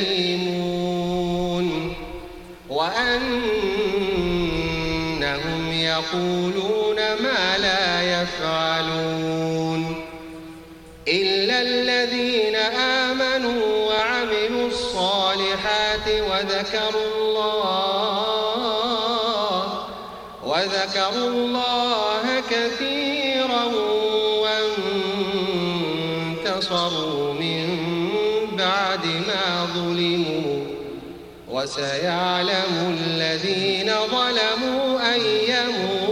يهيمون وأنهم يقولون ما لا يفعلون إلا الذين آمنوا وعملوا الصالحات وذكروا الله وذكروا الله كثيرا وانتصروا من بعد ما ظلموا وسيعلم الذين ظلموا أي منقلب